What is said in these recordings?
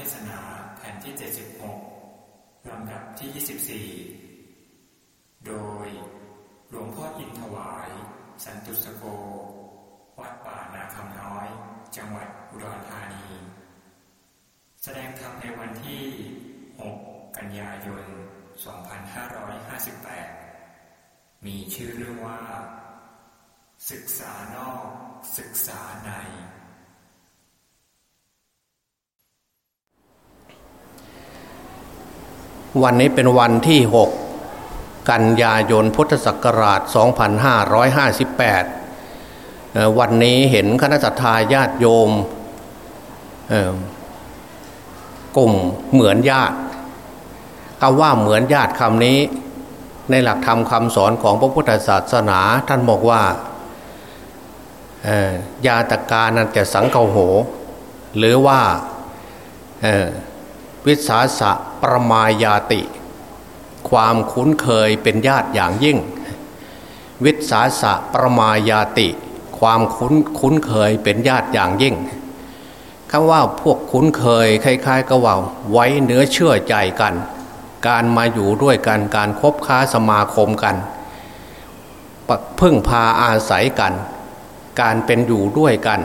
เทศนาแผ่นที่ 76 ลำดับที่ 24 โดยหลวงพ่ออินถวาย สันตุสโก วัดป่านาคำน้อย จังหวัดอุดรธานี แสดงธรรมในวันที่ 6 กันยายน 2558 มีชื่อเรื่องว่า ศึกษานอกศึกษาใน วันนี้เป็นวันที่ 6 กันยายนพุทธศักราช 2558เอ่อวันนี้เห็นคณะสัตยาญาติโยมกลุ่มเหมือนญาติคำว่าเหมือนญาติคำนี้ ในหลักธรรมคำสอนของพระพุทธศาสนาท่านบอกว่ายาตกานันจะสังเกโห หรือว่าวิสาสะ ประมายาติ ความคุ้นเคยเป็นญาติอย่างยิ่ง วิสาสะประมายาติ ความคุ้นคุ้นเคยเป็นญาติอย่างยิ่งคำว่าพวกคุ้นเคยคล้ายๆกับว่าไว้เนื้อเชื่อใจกัน การมาอยู่ด้วยกันการคบค้าสมาคมกันพึ่งพาอาศัยกัน การเป็นอยู่ด้วยกัน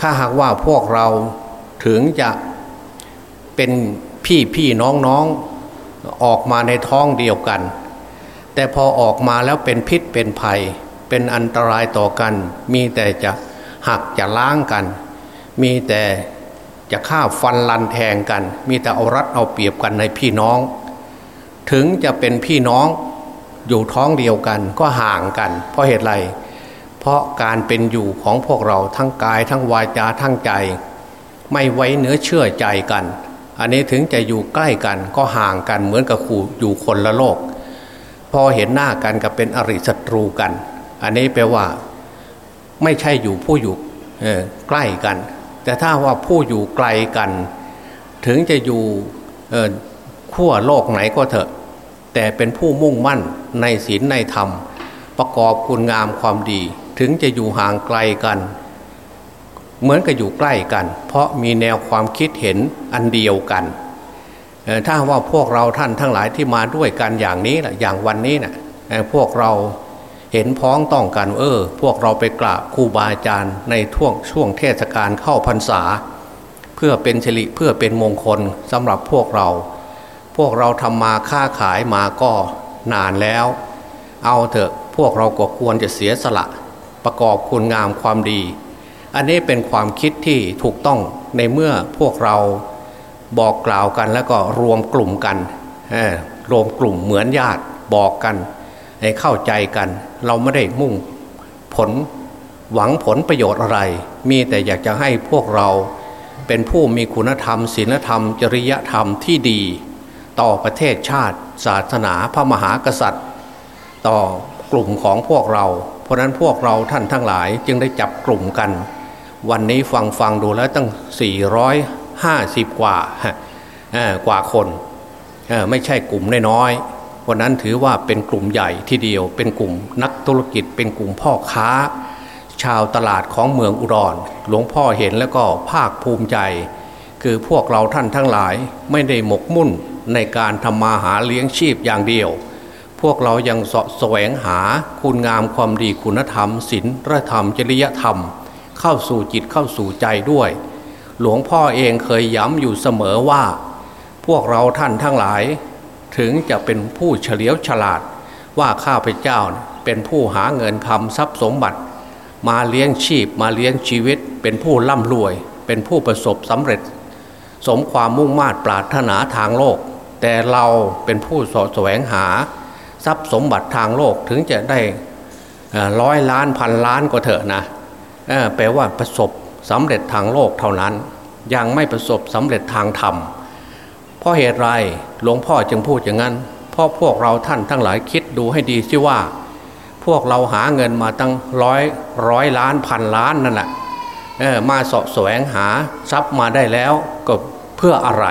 ถ้าหากว่าพวกเราถึงจะ เป็นพี่พี่น้องน้องออกมาในท้องเดียวกัน แต่พอออกมาแล้วเป็นพิษเป็นภัย เป็นอันตรายต่อกัน มีแต่จะหักจะล้างกัน มีแต่จะฆ่าฟันลันแทงกัน มีแต่เอารัดเอาเปรียบกันในพี่น้อง ถึงจะเป็นพี่น้องอยู่ท้องเดียวกันก็ห่างกัน เพราะเหตุไร เพราะการเป็นอยู่ของพวกเราทั้งกายทั้งวาจาทั้งใจ ไม่ไว้เนื้อเชื่อใจกัน อันนี้ถึงจะอยู่ใกล้กันก็ห่างกันเหมือนกับขู่อยู่คนละโลก พอเห็นหน้ากันก็เป็นอริศัตรูกัน อันนี้แปลว่าไม่ใช่อยู่ผู้อยู่ใกล้กัน แต่ถ้าว่าผู้อยู่ไกลกัน ถึงจะอยู่ขั้วโลกไหนก็เถอะ แต่เป็นผู้มุ่งมั่นในศีลในธรรม ประกอบคุณงามความดี ถึงจะอยู่ห่างไกลกัน เหมือนกับอยู่ใกล้กัน เพราะมีแนวความคิดเห็นอันเดียวกันถ้าว่าพวกเราท่านทั้งหลายที่มาด้วยกันอย่างนี้แหละอย่างวันนี้นะ่ะพวกเราเห็นพ้องต้องกันเออ พวกเราไปกราบครูบาอาจารย์ในช่วงช่วงเทศกาลเข้าพรรษา เพื่อเป็นสิริเพื่อเป็นมงคลสำหรับพวกเรา พวกเราทำมาค้าขายมาก็นานแล้ว เอาเถอะพวกเราก็ควรจะเสียสละ ประกอบคุณงามความดี อันนี้เป็นความคิดที่ถูกต้องในเมื่อพวกเราบอกกล่าวกันแล้วก็รวมกลุ่มกันรวมกลุ่มเหมือนญาติบอกกันให้เข้าใจกัน เราไม่ได้มุ่งผลหวังผลประโยชน์อะไร มีแต่อยากจะให้พวกเราเป็นผู้มีคุณธรรมศีลธรรม จริยธรรมที่ดี ต่อประเทศชาติ ศาสนาพระมหากษัตริย์ ต่อกลุ่มของพวกเรา เพราะนั้นพวกเราท่านทั้งหลายจึงได้จับกลุ่มกัน วันนี้ฟังฟังดูแล้วตั้ง 450 กว่ากว่าคน ไม่ใช่กลุ่มน้อยๆวันนั้นถือว่าเป็นกลุ่มใหญ่ที่เดียว เป็นกลุ่มนักธุรกิจ เป็นกลุ่มพ่อค้า ชาวตลาดของเมืองอุดร หลวงพ่อเห็นแล้วก็ภาคภูมิใจ คือพวกเราท่านทั้งหลายไม่ได้หมกมุ่นในการทำมาหาเลี้ยงชีพอย่างเดียว พวกเรายังสแสวงหาคุณงามความดีคุณธรรมศีลธรรมจริยธรรม เข้าสู่จิตเข้าสู่ใจด้วย หลวงพ่อเองเคยย้ำอยู่เสมอว่า พวกเราท่านทั้งหลาย ถึงจะเป็นผู้เฉลียวฉลาด ว่าข้าพเจ้าเป็นผู้หาเงินคำทรัพย์สมบัติ มาเลี้ยงชีพมาเลี้ยงชีวิต เป็นผู้ร่ำรวย เป็นผู้ประสบสำเร็จ สมความมุ่งมา่ปรารถนาทางโลก แต่เราเป็นผู้สแสวงหาทรัพย์สมบัติทางโลกถึงจะได้ร้อยล้านพันล้านก็เถอะนะ แปลว่าประสบสำเร็จทางโลกเท่านั้น ยังไม่ประสบสำเร็จทางธรรมเพราะเหตุไรหลวงพ่อจึงพูดอย่างนั้นเพราะพวกเราท่านทั้งหลายคิดดูให้ดีสิว่า พวกเราหาเงินมาตั้งร้อยร้อยล้านพันล้านนั่นแหละมาสะแสวงหาทรัพย์มาได้แล้วก็เพื่ออะไร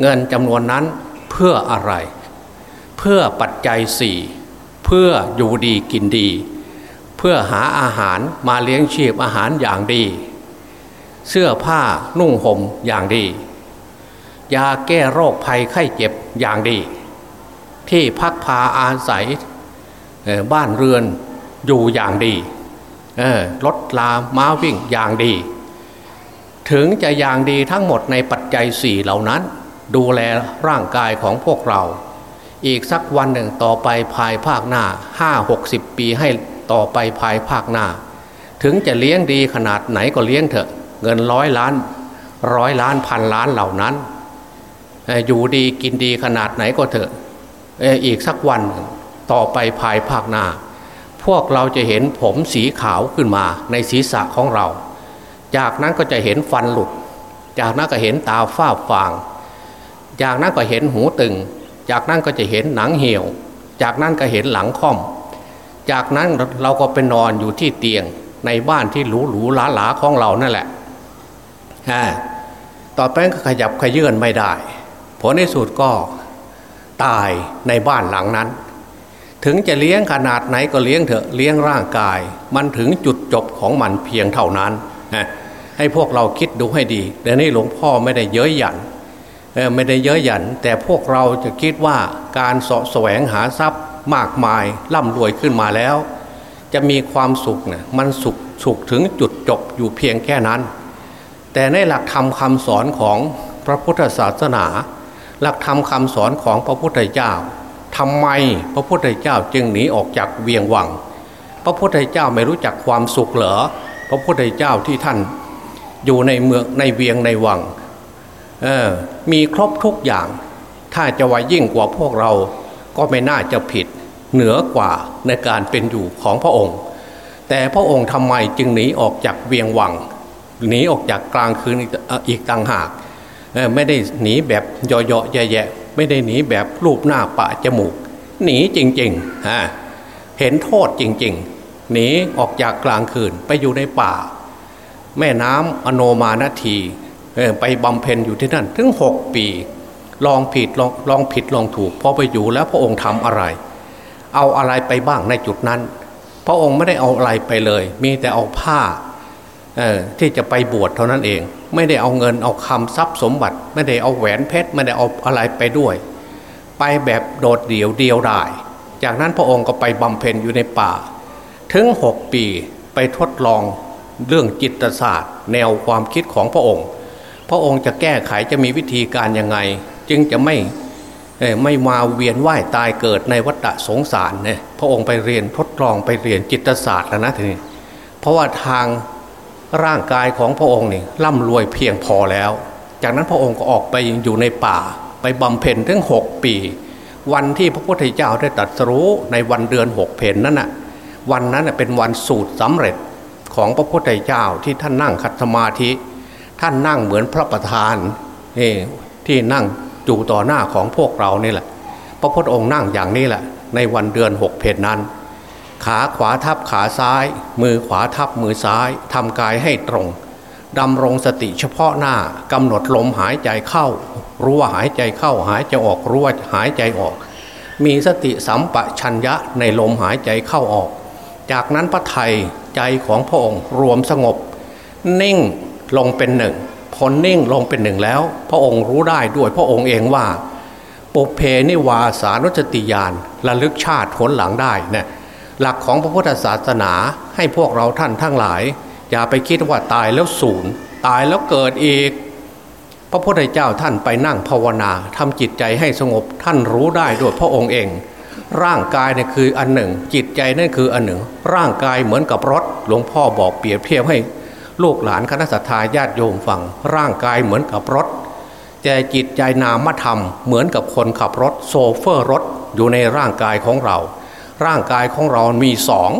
เงินจำนวนนั้นเพื่ออะไร เพื่อปัจจัยสี่เพื่ออยู่ดีกินดี เพื่อหาอาหารมาเลี้ยงชีพอาหารอย่างดี เสื้อผ้านุ่งห่มอย่างดี ยาแก้โรคภัยไข้เจ็บอย่างดี ที่พักพาอาศัยบ้านเรือนอยู่อย่างดีรถลาม้าวิ่งอย่างดี ถึงจะอย่างดีทั้งหมดในปัจจัยสี่เหล่านั้น ดูแลร่างกายของพวกเรา อีกสักวันหนึ่งต่อไปภายภาคหน้าห้าหกสิบปีให้ ต่อไปภายภาคหน้า ถึงจะเลี้ยงดีขนาดไหนก็เลี้ยงเถอะ เงินร้อยล้าน ร้อยล้านพันล้านเหล่านั้น อยู่ดีกินดีขนาดไหนก็เถอะอีกสักวันต่อไปภายภาคหน้า พวกเราจะเห็นผมสีขาวขึ้นมาในศีรษะของเรา จากนั้นก็จะเห็นฟันหลุด จากนั้นก็เห็นตาฝ้าฟาง จากนั้นก็เห็นหูตึง จากนั้นก็จะเห็นหนังเหี่ยว จากนั้นก็เห็นหลังค่อม จากนั้นเราก็ไปนอนอยู่ที่เตียงในบ้านที่หรูหรูหลาหลาของเรานั่นแหละต่อไปก็ขยับขยื่นไม่ได้ผลในสุดก็ตายในบ้านหลังนั้น ถึงจะเลี้ยงขนาดไหนก็เลี้ยงเถอะเลี้ยงร่างกาย มันถึงจุดจบของมันเพียงเท่านั้นให้พวกเราคิดดูให้ดีแต่นี่หลวงพ่อไม่ได้เย้ยหยันไม่ได้เย้ยหยัน แต่พวกเราจะคิดว่าการสะแสวงหาทรัพย์ มากมายร่ำรวยขึ้นมาแล้ว จะมีความสุขเนี่ยมันสุขสุขถึงจุดจบอยู่เพียงแค่นั้น แต่ในหลักธรรมคำสอนของพระพุทธศาสนา หลักธรรมคาสอนของพระพุทธเจ้าทำไมพระพุทธเจ้าจึงหนีออกจากเวียงวัง พระพุทธเจ้าไม่รู้จักความสุขเหรอพระพุทธเจ้าที่ท่านอยู่ในเมืองในเวียงในวังมีครบทุกอย่าง ถ้าจะว่ายิ่งกว่าพวกเราก็ไม่น่าจะผิด เหนือกว่าในการเป็นอยู่ของพระองค์ แต่พระองค์ทำไมจึงหนีออกจากเวียงวังหนีออกจากกลางคืนอีกต่างหาก ไม่ได้หนีแบบเยาะๆแย่ๆไม่ได้หนีแบบรูปหน้าปะจมูก หนีจริงๆฮะเห็นโทษจริงๆ หนีออกจากกลางคืนไปอยู่ในป่า แม่น้ำอโนมานาทีไปบำเพ็ญอยู่ที่นั่นถึงหกปี ลองผิดลองลองผิดลองถูกพอไปอยู่แล้วพระองค์ทำอะไร เอาอะไรไปบ้างในจุดนั้น พระองค์ไม่ได้เอาอะไรไปเลย มีแต่เอาผ้าที่จะไปบวชเท่านั้นเอง ไม่ได้เอาเงินเอาคำทรัพย์สมบัติ ไม่ได้เอาแหวนเพชรไม่ได้เอาอะไรไปด้วย ไปแบบโดดเดี่ยวเดียวดาย จากนั้นพระองค์ก็ไปบำเพ็ญอยู่ในป่า ถึงหกปีไปทดลองเรื่องจิตศาสตร์ แนวความคิดของพระองค์ พระองค์จะแก้ไขจะมีวิธีการยังไง จึงจะไม่ ไม่มาเวียนว่ายตายเกิดในวัฏสงสารเนี่ยพระองค์ไปเรียนทดลองไปเรียนจิตศาสตร์แล้วนะทีนี้เพราะว่าทางร่างกายของพระองค์นี่ร่ำรวยเพียงพอแล้ว จากนั้นพระองค์ก็ออกไปอยู่ในป่า ไปบำเพ็ญถึงหกปี วันที่พระพุทธเจ้าได้ตรัสรู้ในวันเดือนหกเพนนั่นน่ะวันนั้นเป็นวันสูตรสำเร็จของพระพุทธเจ้าที่ท่านนั่งคัตสมาธิ ท่านนั่งเหมือนพระประธานนี่ที่นั่ง อยู่ต่อหน้าของพวกเรานี่แหละ พระพุทธองค์นั่งอย่างนี้แหละ ในวันเดือนหกเพนนั้น ขาขวาทับขาซ้าย มือขวาทับมือซ้ายทำกายให้ตรงดำรงสติเฉพาะหน้ากำหนดลมหายใจเข้า รู้ว่าหายใจเข้าหายใจออกรู้ว่าหายใจออก มีสติสัมปชัญญะในลมหายใจเข้าออก จากนั้นพระไทยใจของพระองค์รวมสงบ นิ่งลงเป็นหนึ่ง พอนิ่งลงเป็นหนึ่งแล้ว พระองค์รู้ได้ด้วยพระองค์เองว่าปุเพนิวาสานุสติญาณระลึกชาติผลหลังได้นะหลักของพระพุทธศาสนาให้พวกเราท่านทั้งหลาย อย่าไปคิดว่าตายแล้วสูญตายแล้วเกิดอีก พระพุทธเจ้าท่านไปนั่งภาวนาทำจิตใจให้สงบท่านรู้ได้ด้วยพระองค์เอง ร่างกายเนี่ยคืออันหนึ่ง จิตใจนั่นคืออันหนึ่ง ร่างกายเหมือนกับรถ หลวงพ่อบอกเปรียบเทียบให้ ลูกหลานคณะสัตยาญาติโยมฟัง ร่างกายเหมือนกับรถ แต่จิตใจนามธรรมเหมือนกับคนขับรถโซเฟอร์รถอยู่ในร่างกายของเรา ร่างกายของเรามีสอง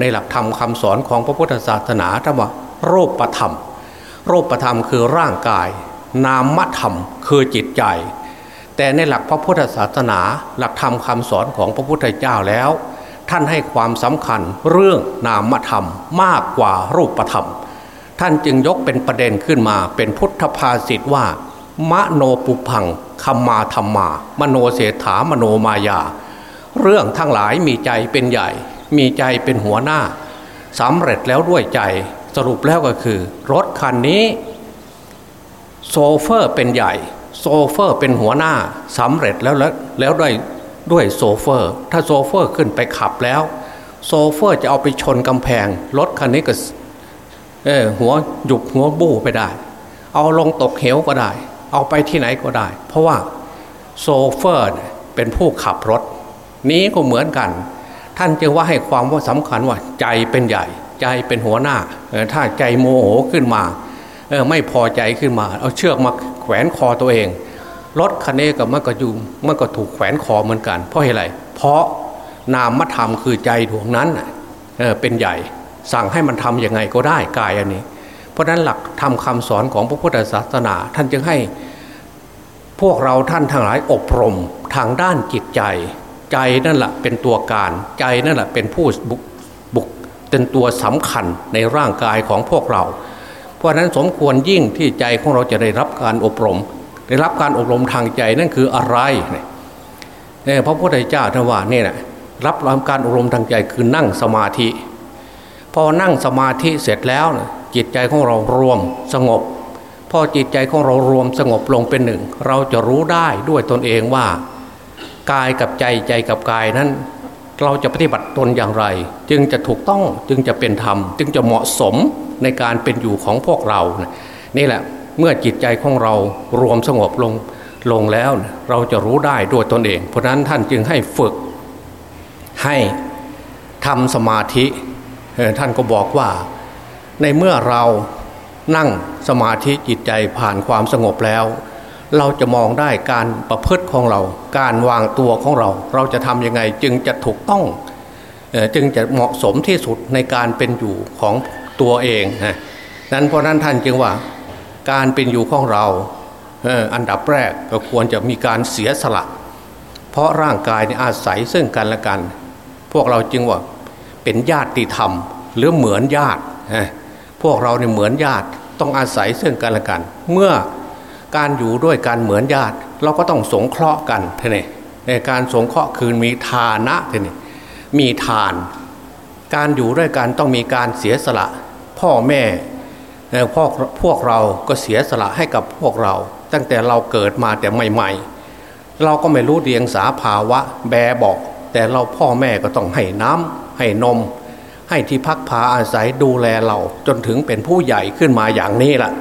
ในหลักธรรมคำสอนของพระพุทธศาสนาธรรมรูประธรรมรูประธรรมคือร่างกาย นามธรรมคือจิตใจ แต่ในหลักพระพุทธศาสนา หลักธรรมคำสอนของพระพุทธเจ้าแล้ว ท่านให้ความสำคัญเรื่องนามธรรมมากกว่ารูปธรรม ท่านจึงยกเป็นประเด็นขึ้นมาเป็นพุทธภาษิตว่ามโนปุพังคัมมาธรรมา มโนเศรษฐามโนมายา เรื่องทั้งหลายมีใจเป็นใหญ่ มีใจเป็นหัวหน้าสำเร็จแล้วด้วยใจสรุปแล้วก็คือ รถคันนี้โซเฟอร์เป็นใหญ่ โซเฟอร์เป็นหัวหน้าสำเร็จแล้วแล้วแล้วด้วยด้วยโซเฟอร์ ถ้าโซเฟอร์ขึ้นไปขับแล้ว โซเฟอร์จะเอาไปชนกำแพง รถคันนี้ก็ เออหัวหยุกหัวบู้ไปได้ เอาลงตกเหวก็ได้ เอาไปที่ไหนก็ได้ เพราะว่าโซเฟอร์เป็นผู้ขับรถ นี้ก็เหมือนกัน ท่านจึงว่าให้ความว่าสำคัญว่าใจเป็นใหญ่ ใจเป็นหัวหน้าถ้าใจโมโหขึ้นมาออไม่พอใจขึ้นมา เอาเชือกมาแขวนคอตัวเองรถคันนี้กับมันก็อยู่มันก็ถูกแขวนคอเหมือนกัน เพราะอะไรเพราะนามธรรมคือใจดวงนั้นเออเป็นใหญ่ สั่งให้มันทำยังไงก็ได้กายอันนี้ เพราะนั้นหลักทำคำสอนของพระพุทธศาสนา ท่านจึงให้พวกเราท่านทั้งหลายอบรมทางด้านจิตใจ ใจนั่นแหละเป็นตัวการ ใจนั่นแหละเป็นผู้บุกบุกเป็นตัวสำคัญในร่างกายของพวกเรา เพราะนั้นสมควรยิ่งที่ใจของเราจะได้รับการอบรม ได้รับการอบรมทางใจนั่นคืออะไรเนี่ยพระพุทธเจ้าท่านว่านี่นะรับรับการอบรมทางใจคือนั่งสมาธิ พอนั่งสมาธิเสร็จแล้วจิตใจของเรารวมสงบ พอจิตใจของเรารวมสงบลงเป็นหนึ่ง เราจะรู้ได้ด้วยตนเองว่ากายกับใจใจกับกายนั้น เราจะปฏิบัติตนอย่างไร จึงจะถูกต้องจึงจะเป็นธรรม จึงจะเหมาะสมในการเป็นอยู่ของพวกเรานี่แหละเมื่อจิตใจของเรารวมสงบลงลงแล้วเราจะรู้ได้ด้วยตนเอง เพราะนั้นท่านจึงให้ฝึกให้ทำสมาธิ ท่านก็บอกว่าในเมื่อเรานั่งสมาธิจิตใจผ่านความสงบแล้ว เราจะมองได้การประพฤติของเรา การวางตัวของเรา เราจะทำยังไงจึงจะถูกต้องจึงจะเหมาะสมที่สุดในการเป็นอยู่ของตัวเองนะนั้นเพราะนั้นท่านจึงว่าการเป็นอยู่ของเราอันดับแรกก็ควรจะมีการเสียสละ เพราะร่างกายอาศัยซึ่งกันและกัน พวกเราจึงว่า เป็นญาติธรรม หรือเหมือนญาติพวกเราเนี่ยเหมือนญาติต้องอาศัยซึ่งกันและกัน เมื่อการอยู่ด้วยกันเหมือนญาติ เราก็ต้องสงเคราะห์กันท่นี่ในการสงเคราะห์คือมีทานะท่นี่มีทาน การอยู่ด้วยกันต้องมีการเสียสละ พ่อแม่พ่อพวกเราก็เสียสละให้กับพวกเรา ตั้งแต่เราเกิดมาแต่ใหม่ ๆ เราก็ไม่รู้เรียงสาภาวะแบบอก แต่เราพ่อแม่ก็ต้องให้น้ำ ให้นม ให้ที่พักพาอาศัยดูแลเราจนถึงเป็นผู้ใหญ่ขึ้นมาอย่างนี้ละ่ะ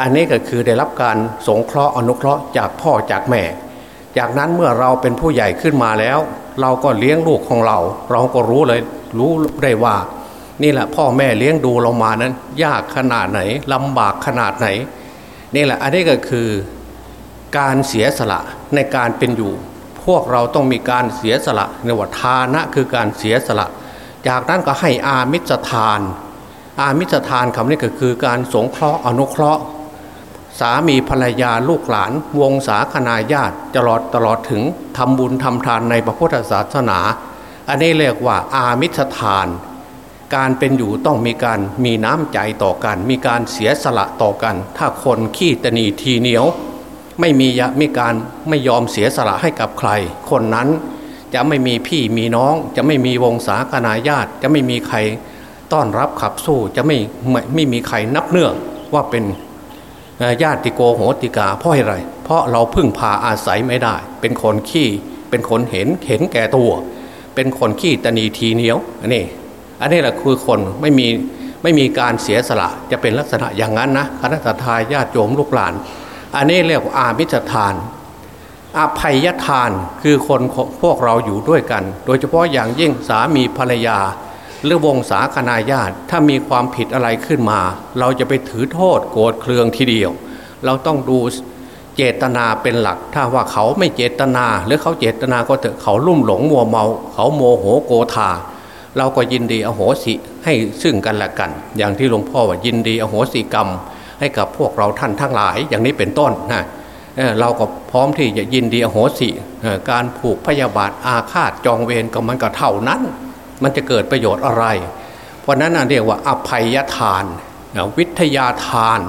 อันนี้ก็คือได้รับการสงเคราะห์อนุเคราะห์จากพ่อจากแม่ จากนั้นเมื่อเราเป็นผู้ใหญ่ขึ้นมาแล้ว เราก็เลี้ยงลูกของเรา เราก็รู้เลยรู้ได้ว่า นี่แหละพ่อแม่เลี้ยงดูเรามานั้น ยากขนาดไหนลำบากขนาดไหน นี่แหละอันนี้ก็คือการเสียสละในการเป็นอยู่ พวกเราต้องมีการเสียสละในวัฏานะคือการเสียสละ จากนั้นก็ให้อามิสทาน อามิสทานคำนี้ก็คือการสงเคราะห์อนุเคราะห์ สามีภรรยาลูกหลาน วงศาคณาญาติตลอดตลอดถึงทำบุญทำทานในพระพุทธศาสนา อันนี้เรียกว่าอามิสทาน การเป็นอยู่ต้องมีการมีน้ำใจต่อกัน มีการเสียสละต่อกัน ถ้าคนขี้ตนีทีเหนียว ไม่มียาไมีการไม่ยอมเสียสละให้กับใคร คนนั้นจะไม่มีพี่มีน้อง จะไม่มีวงศาคณาญาติ จะไม่มีใครต้อนรับขับสู้จะไม่ไม่ไม่มีใครนับเนื่องว่าเป็นญาติโกโหติกาเพราะอะไร เพราะเราพึ่งพาอาศัยไม่ได้ เป็นคนขี้เป็นคนเห็นเห็นแก่ตัว เป็นคนขี้ตนีทีเหนียวอันนี้อันนี้แหละคือคนไม่มีไม่มีการเสียสละจะเป็นลักษณะอย่างนั้นนะคณะทาญาติโยมลูกหลาน อันนี้เรียกว่าอามิจทาน อภัยทานคือคนพวกเราอยู่ด้วยกัน โดยเฉพาะอย่างยิ่งสามีภรรยา หรือวงศาคณาญาติ ถ้ามีความผิดอะไรขึ้นมา เราจะไปถือโทษโกรธเคืองทีเดียว เราต้องดูเจตนาเป็นหลัก ถ้าว่าเขาไม่เจตนา หรือเขาเจตนาก็เถอะเขาลุ่มหลงมัวเมา เขาโมโหโกธาเราก็ยินดีอโหสิให้ซึ่งกันและกัน อย่างที่หลวงพ่อว่ายินดีอโหสิกรรม ให้กับพวกเราท่านทั้งหลายอย่างนี้เป็นต้นนะเราก็พร้อมที่จะยินดีอโหสิการผูกพยาบาทอาฆาตจองเวรก็มันก็เท่านั้น มันจะเกิดประโยชน์อะไร เพราะนั้นเรียกว่าอภัยทานวิทยาทาน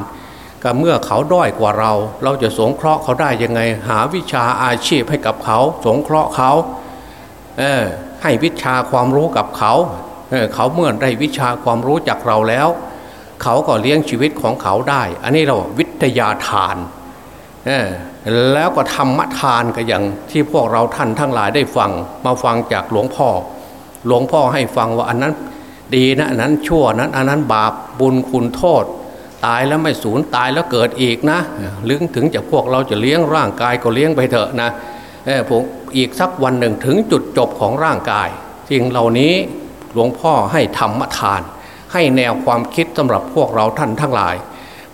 ก็เมื่อเขาด้อยกว่าเรา เราจะสงเคราะห์เขาได้ยังไง หาวิชาอาชีพให้กับเขา สงเคราะห์เขาเให้วิชาความรู้กับเขาเเขาเมื่อได้วิชาความรู้จากเราแล้ว เขาก็เลี้ยงชีวิตของเขาได้ อันนี้เราวิทยาทานแล้วก็ธรรมทานก็อย่างที่พวกเราท่านทั้งหลายได้ฟังมาฟังจากหลวงพ่อ หลวงพ่อให้ฟังว่าอันนั้นดีนะอันนั้นชั่วนั้นอันนั้นบาปบุญคุณโทษ ตายแล้วไม่สูญตายแล้วเกิดอีกนะลึงถึงจะพวกเราจะเลี้ยงร่างกายก็เลี้ยงไปเถอะนะผมอีกสักวันหนึ่งถึงจุดจบของร่างกายสิ่งเหล่านี้หลวงพ่อให้ธรรมทาน ให้แนวความคิดสำหรับพวกเราท่านทั้งหลาย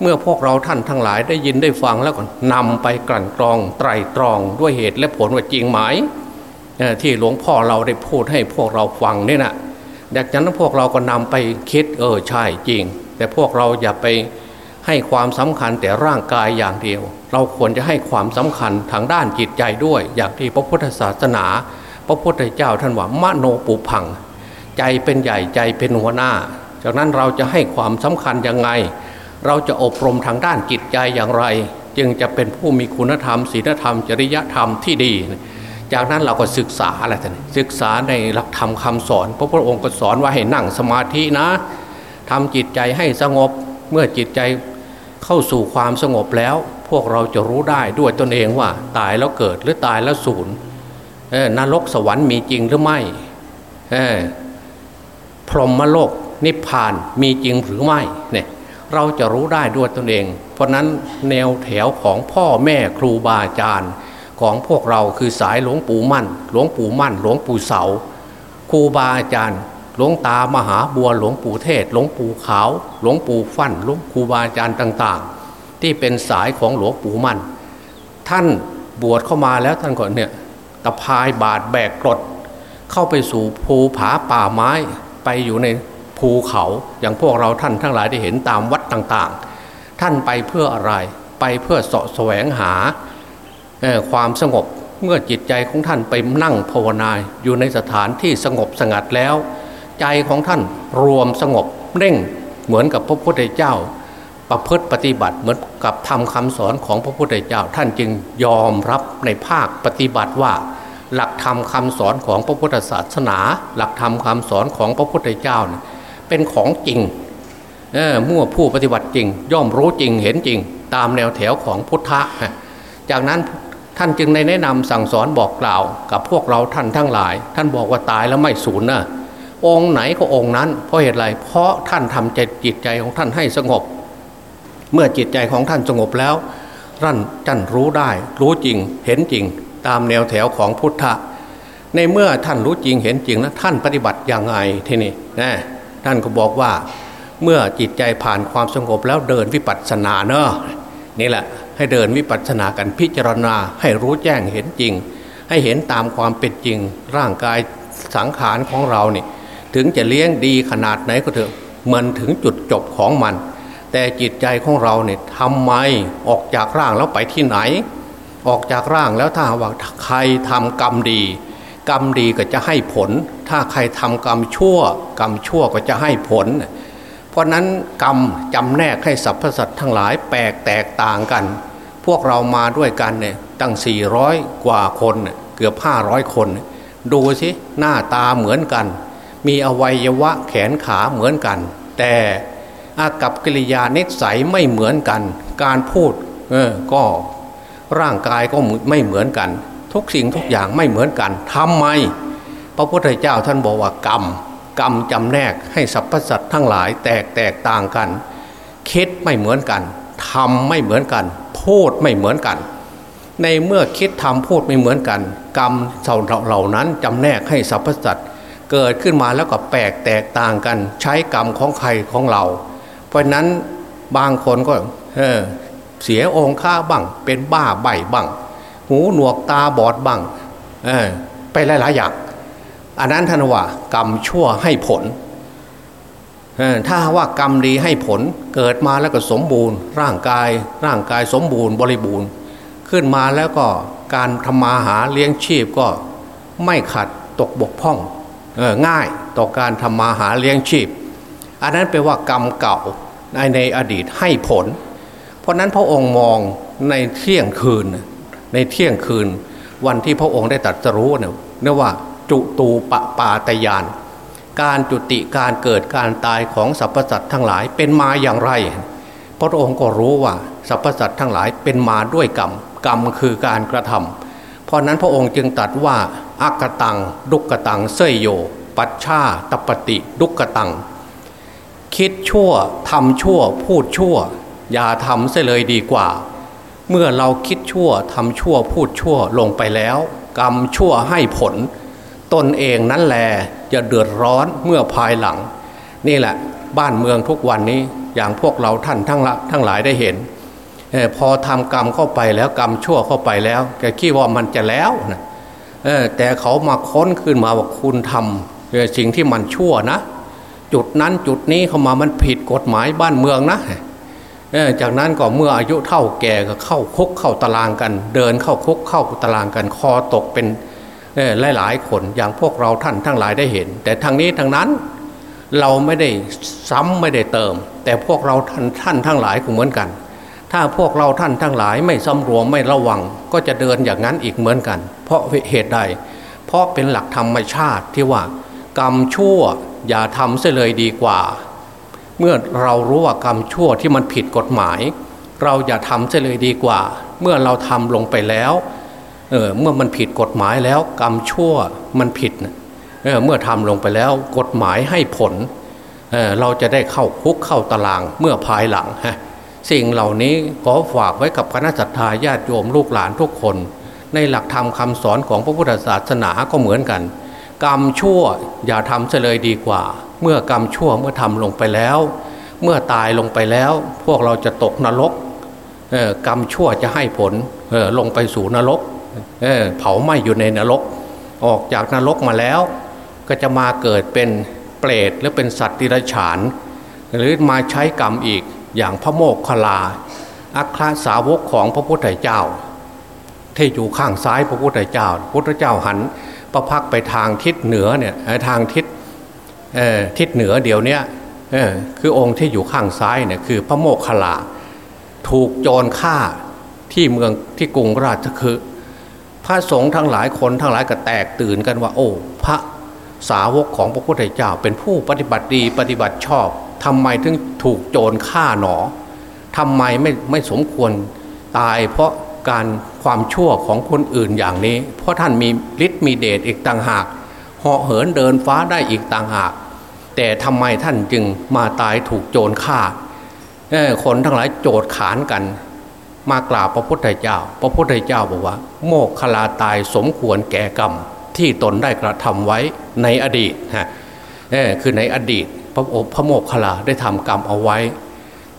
เมื่อพวกเราท่านทั้งหลายได้ยินได้ฟังแล้วก็นำไปกลั่นกรองไตรตรองด้วยเหตุและผลว่าจริงไหมที่หลวงพ่อเราได้พูดให้พวกเราฟังนี่นะดังนั้นพวกเราก็นำไปคิดเออใช่จริง แต่พวกเราอย่าไปให้ความสำคัญแต่ร่างกายอย่างเดียว เราควรจะให้ความสำคัญทางด้านจิตใจด้วย อย่างที่พระพุทธศาสนา พระพุทธเจ้าท่านว่ามโนปุพัง ใจเป็นใหญ่ใจเป็นหัวหน้า จากนั้นเราจะให้ความสำคัญยังไง เราจะอบรมทางด้านจิตใจอย่างไร จึงจะเป็นผู้มีคุณธรรมศีลธรรม จริยธรรมที่ดี จากนั้นเราก็ศึกษาอะไรท่านศึกษาในหลักธรรมคาสอนพระพุทธองค์ก็สอนว่าให้นั่งสมาธินะทำจิตใจให้สงบเมื่อจิตใจเข้าสู่ความสงบแล้ว พวกเราจะรู้ได้ด้วยตนเองว่า ตายแล้วเกิดหรือตายแล้วสูญนรกสวรรค์มีจริงหรือไม่พรหมโลก นิพพานมีจริงหรือไม่เนี่ยเราจะรู้ได้ด้วยตนเอง เพราะนั้นแนวแถวของพ่อแม่ครูบาอาจารย์ของพวกเราคือสายหลวงปู่มั่น หลวงปู่มั่น หลวงปู่เสาครูบาอาจารย์ หลวงตามหาบัวหลวงปู่เทศ หลวงปู่ขาว หลวงปู่ฟั่นหลวงครูบาอาจารย์ต่าง ๆ ที่เป็นสายของหลวงปู่มั่น ท่านบวชเข้ามาแล้วท่านก็เนี่ยตะพายบาดแบกกรดเข้าไปสู่ภูผาป่าไม้ไปอยู่ใน ภูเขาอย่างพวกเราท่านทั้งหลายได้เห็นตามวัดต่างๆ ท่านไปเพื่ออะไรไปเพื่อเสาะแสวงหาความสงบเมื่อจิตใจของท่านไปนั่งภาวนาอยู่ในสถานที่สงบสงัดแล้ว ใจของท่านรวมสงบเร่งเหมือนกับพระพุทธเจ้า ประพฤติปฏิบัติเหมือนกับทำคำสอนของพระพุทธเจ้า ท่านจึงยอมรับในภาคปฏิบัติว่า หลักธรรมคาสอนของพระพุทธศาสนา หลักธรรมคาสอนของพระพุทธเจ้าเเป็นของจริงมื่อผู้ปฏิบัติจริง ย่อมรู้จริงเห็นจริง ตามแนวแถวของพุทธะจากนั้นท่านจึงในแนะนำสั่งสอนบอกกล่าว กับพวกเราท่านทั้งหลาย ท่านบอกว่าตายแล้วไม่สูญนะองค์ไหนก็องค์นั้น เพราะเหตุไรเพราะท่านทำใจจิตใจของท่านให้สงบ เมื่อจิตใจของท่านสงบแล้วรั่นจันรู้ได้ รู้จริงเห็นจริง ตามแนวแถวของพุทธะในเมื่อท่านรู้จริงเห็นจริงแล้วท่านปฏิบัติอย่างไงทีนี้นะ ท่านก็บอกว่าเมื่อจิตใจผ่านความสงบแล้วเดินวิปัสสนาเนอะนี่แหละให้เดินวิปัสสนากันพิจารณาให้รู้แจ้งเห็นจริง ให้เห็นตามความเป็นจริง ร่างกายสังขารของเราเนี่ยถึงจะเลี้ยงดีขนาดไหนก็เถอะมันถึงจุดจบของมัน แต่จิตใจของเราเนี่ยทำไมออกจากร่างแล้วไปที่ไหน ออกจากร่างแล้วถ้าว่าใครทำกรรมดี กรรมดีก็จะให้ผล ถ้าใครทำกรรมชั่ว กรรมชั่วก็จะให้ผล เพราะนั้นกรรมจำแนกให้สรรพสัตว์ทั้งหลายแปลกแตกต่างกัน พวกเรามาด้วยกันเนี่ยตั้ง 400 กว่าคนเกือบ 500 คน ดูสิหน้าตาเหมือนกัน มีอวัยวะแขนขาเหมือนกัน แต่อากับกิริยานิสัยไม่เหมือนกัน การพูดเออก็ร่างกายก็ไม่เหมือนกัน ทุกสิ่งทุกอย่างไม่เหมือนกันทำไม พระพุทธเจ้าท่านบอกว่ากรรมกรรมจำแนกให้สรรพสัตว์ทั้งหลายแตกแตกต่างกัน คิดไม่เหมือนกันทำไม่เหมือนกัน พูดไม่เหมือนกัน ในเมื่อคิดทำพูดไม่เหมือนกัน กรรมเหล่านั้นจำแนกให้สรรพสัตว์เกิดขึ้นมาแล้วก็แปลกแตกต่างกัน ใช้กรรมของใครของเรา เพราะนั้นบางคนก็เเสียองค์ค่าบ้างเป็นบ้าใบบ้าง หูหนวกตาบอดบ้างไปหลายๆอย่างอันนั้นท่านว่ากรรมชั่วให้ผลถ้าว่ากรรมดีให้ผลเกิดมาแล้วก็สมบูรณ์ ร่างกายร่างกายสมบูรณ์บริบูรณ์ ขึ้นมาแล้วก็การทำมาหาเลี้ยงชีพก็ไม่ขัดตกบกพร่องง่ายต่อการทำมาหาเลี้ยงชีพ อันนั้นแปลว่ากรรมเก่าในในอดีตให้ผล เพราะนั้นพระองค์มองในเที่ยงคืน ในเที่ยงคืนวันที่พระองค์ได้ตรัสรู้เนี่ยเรียกว่าจุตูปปาตยาน การจุติการเกิดการตายของสรรพสัตว์ทั้งหลายเป็นมาอย่างไร พระองค์ก็รู้ว่าสรรพสัตว์ทั้งหลายเป็นมาด้วยกรรมกรรมคือการกระทำเพราะนั้นพระองค์จึงตรัสว่าอักตัง ดุกตังเสยโย ปัชชาตปฏิดุกตัง คิดชั่วทำชั่วพูดชั่ว อย่าทำเสียเลยดีกว่า เมื่อเราคิดชั่วทำชั่วพูดชั่วลงไปแล้ว กรรมชั่วให้ผล ตนเองนั่นแหละจะเดือดร้อนเมื่อภายหลัง นี่แหละบ้านเมืองทุกวันนี้อย่างพวกเราท่านทั้งละทั้งหลายได้เห็นอพอทำกรรมเข้าไปแล้วกรรมชั่วเข้าไปแล้วแกคิดว่ามันจะแล้วนะแต่เขามาค้นขึ้นมาว่าคุณทำสิ่งที่มันชั่วนะ จุดนั้นจุดนี้เข้ามามันผิดกฎหมายบ้านเมืองนะ จากนั้นก็เมื่ออายุเท่าแก่ก็เข้าคุกเข้าตารางกัน เดินเข้าคุกเข้าตารางกัน คอตกเป็นหลายๆคนอย่างพวกเราท่านทั้งหลายได้เห็น แต่ทางนี้ทางนั้นเราไม่ได้ซ้ำไม่ได้เติม แต่พวกเราท่านท่านทั้งหลายก็เหมือนกัน ถ้าพวกเราท่านทั้งหลายไม่สำรวมไม่ระวัง ก็จะเดินอย่างนั้นอีกเหมือนกัน เพราะเหตุใด เพราะเป็นหลักธรรมชาติที่ว่ากรรมชั่วอย่าทำเสียเลยดีกว่า เมื่อเรารู้ว่ากรรมชั่วที่มันผิดกฎหมาย เราอย่าทำเสียเลยดีกว่า เมื่อเราทำลงไปแล้วเออเมื่อมันผิดกฎหมายแล้วกรรมชั่วมันผิดเเมื่อทำลงไปแล้วกฎหมายให้ผลเเราจะได้เข้าคุกเข้าตารางเมื่อภายหลังฮะสิ่งเหล่านี้ขอฝากไว้กับคณะสัตยาญาติโยมลูกหลานทุกคน ในหลักธรรมคาสอนของพระพุทธศาสนาก็เหมือนกัน กรรมชั่วอย่าทำเฉลยดีกว่า เมื่อกรรมชั่วเมื่อทำลงไปแล้ว เมื่อตายลงไปแล้ว พวกเราจะตกนรกกรรมชั่วจะให้ผลลงไปสู่นรกเเผาไหม้อยู่ในนรก ออกจากนรกมาแล้ว ก็จะมาเกิดเป็นเปรตหรือเป็นสัตว์ติรฉาน หรือมาใช้กรรมอีกอย่างพระโมกขลา อัครสาวกของพระพุทธเจ้าที่อยู่ข้างซ้ายพระพุทธเจ้า พระพุทธเจ้าหัน ประพักไปทางทิศเหนือเนี่ยทางทิศ ทิศเหนือเดี๋ยวนี้คือองค์ที่อยู่ข้างซ้ายเนี่ยคือพระโมกขลาถูกโจรฆ่าที่เมืองที่กรุงราชคือพระสงฆ์ทั้งหลายคนทั้งหลายก็แตกตื่นกันว่า โอ้ พระสาวกของพระพุทธเจ้า เป็นผู้ปฏิบัติดีปฏิบัติชอบทำไมถึงถูกโจรฆ่าหนอทำไมไม่ไม่สมควรตายเพราะการความชั่วของคนอื่นอย่างนี้ เพราะท่านมีฤทธิ์มีเดชอีกต่างหากเหาะเหินเดินฟ้าได้อีกต่างหาก แต่ทำไมท่านจึงมาตายถูกโจรฆ่าคนทั้งหลายโจดขานกัน มากราบพระพุทธเจ้า พระพุทธเจ้าบอกว่า โมกขลาตายสมควรแก่กรรมที่ตนได้กระทำไว้ในอดีตฮะคือในอดีตพระอบพระโมกขลาได้ทำกรรมเอาไว้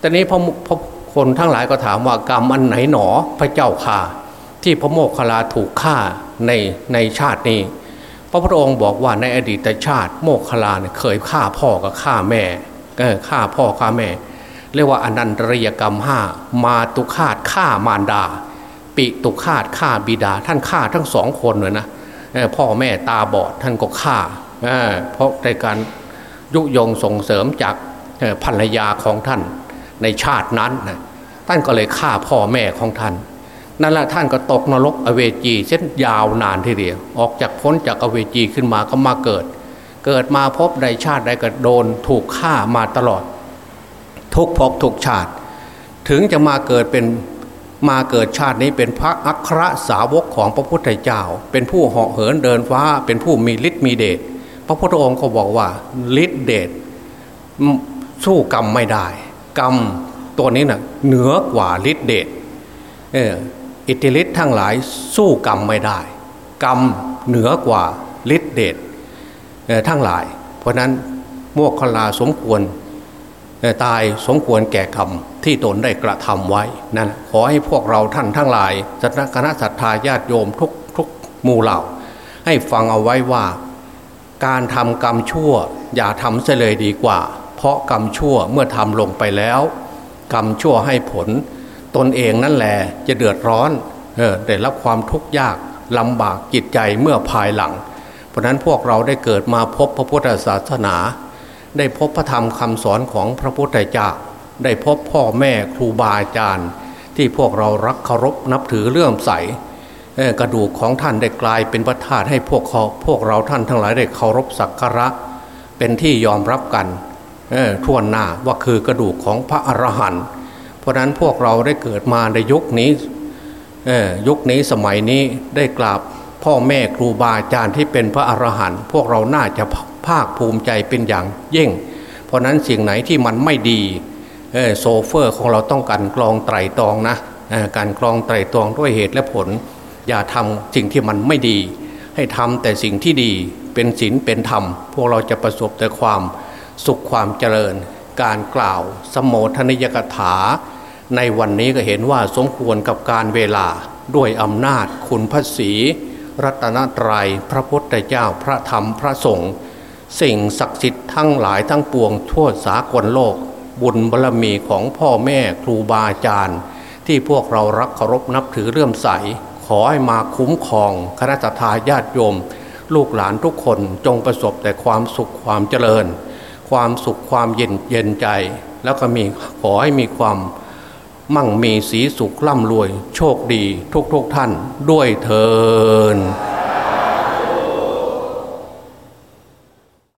ต่นี้พระพระคนทั้งหลายก็ถามว่ากรรมอันไหนหนอพระเจ้าข่าที่พระโมกขลาถูกฆ่าในในชาตินี้ พระพุทธองค์บอกว่าในอดีตชาติโมกขลาเนี่ยเคยฆ่าพ่อกับฆ่าแม่ฆ่าพ่อฆ่าแม่ เรียกว่าอนันตริยกรรมห้ามาตุคาตฆ่ามารดา ปิตุคาตฆ่าบิดา ท่านฆ่าทั้งสองคนเลยนะพ่อแม่ตาบอดท่านก็ฆ่าเพราะในการยุยงส่งเสริมจากภรรยาของท่านในชาตินั้นท่านก็เลยฆ่าพ่อแม่ของท่าน นั่นแหละท่านก็ตกนรกอเวจีเส้นยาวนานทีเดียว ออกจากพ้นจากอเวจีขึ้นมาก็มาเกิด เกิดมาพบใดชาติใดก็โดนถูกฆ่ามาตลอด ทุกภพทุกชาติ ถึงจะมาเกิดเป็นมาเกิดชาตินี้เป็นพระอัครสาวกของพระพุทธเจ้า เป็นผู้เหาะเหินเดินฟ้า เป็นผู้มีฤทธิ์มีเดชพระพุทธองค์ก็บอกว่าฤทธิ์เดชสู้กรรมไม่ได้ กรรมตัวนี้นะ่ะเหนือกว่าฤทธิ์เดชเออ อิทธิฤทธิ์ทั้งหลายสู้กรรมไม่ได้ กรรมเหนือกว่าฤทธิเดชทั้งหลาย เพราะนั้นโมกขลาสมควรตายสมควรแก่กรรมที่ตนได้กระทำไว้นั่นขอให้พวกเราท่านทั้งหลายจัตคณะศรัทธาญาติโยมทุกทุกหมู่เหล่า ให้ฟังเอาไว้ว่าการทำกรรมชั่ว อย่าทำเสียเลยดีกว่า เพราะกรรมชั่วเมื่อทำลงไปแล้ว กรรมชั่วให้ผล ตนเองนั่นแหละจะเดือดร้อนเออได้รับความทุกข์ยากลำบากจิตใจเมื่อภายหลัง เพราะนั้นพวกเราได้เกิดมาพบพระพุทธศาสนา ได้พบพระธรรมคำสอนของพระพุทธเจ้าได้พบพ่อแม่ครูบาอาจารย์ ที่พวกเรารักเคารพนับถือเลื่อมใสกระดูกของท่านได้กลายเป็นพระธาตุให้พวกเขาพวกเราท่านทั้งหลายได้เคารพสักการะเเป็นที่ยอมรับกันทั่วหน้าว่าคือกระดูกของพระอรหันต์ เพราะนั้นพวกเราได้เกิดมาในยุคนี้ยุคนี้สมัยนี้ได้กราบพ่อแม่ครูบาอาจารย์ที่เป็นพระอรหันต์พวกเราน่าจะภาคภูมิใจเป็นอย่างยิ่ง เพราะนั้นสิ่งไหนที่มันไม่ดีโซเฟอร์ของเราต้องการกรองไตรตองนะการกรองไตรตองด้วยเหตุและผล อย่าทำสิ่งที่มันไม่ดี ให้ทำแต่สิ่งที่ดีเป็นศีลเป็นธรรม พวกเราจะประสบแต่ความสุขความเจริญ การกล่าวสมโภชนิยกถา ในวันนี้ก็เห็นว่าสมควรกับการเวลาด้วยอำนาจคุณพระศีรัตนตรยัยพระพุทธเจ้าพระธรรมพระสงฆ์สิ่งศักดิ์สิทธิ์ทั้งหลายทั้งปวงทั่วสากลโลก บุญบารมีของพ่อแม่ครูบาอาจารย์ ที่พวกเรารักเคารพนับถือเรื่อมใส ขอให้มาคุ้มครองคณะทาญาติโยม ลูกหลานทุกคนจงประสบแต่ความสุขความเจริญ ความสุขความเย็นเย็นใจ แล้วก็มีขอให้มีความ มั่งมีสีสุขร่ำรวย โชคดีทุกๆทท่านด้วยเทอ